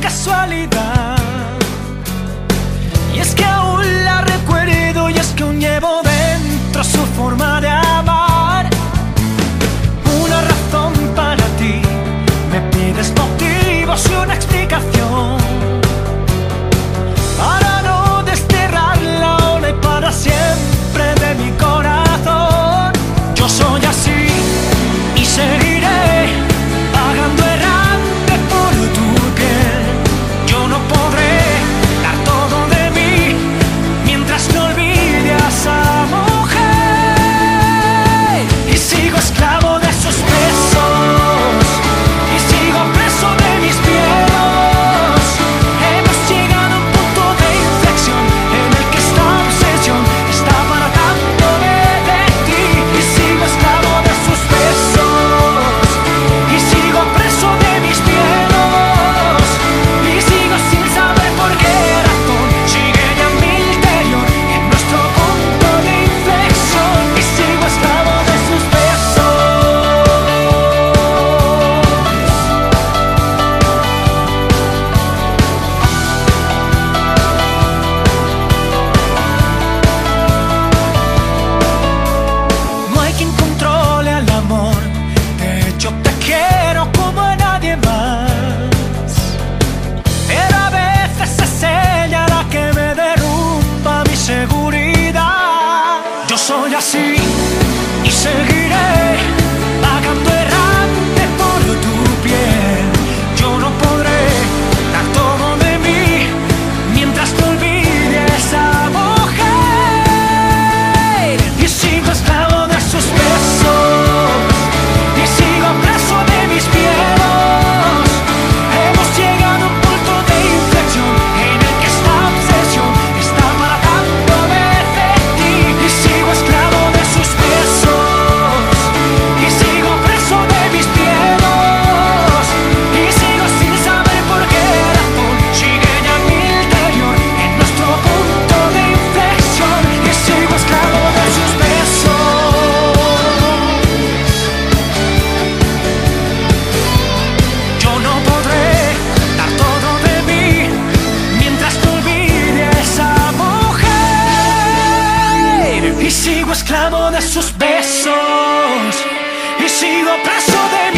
casualidad. Y es que aún la recuerdo y es que aún llevo dentro su forma esclavo de sus besos y sigo preso de mi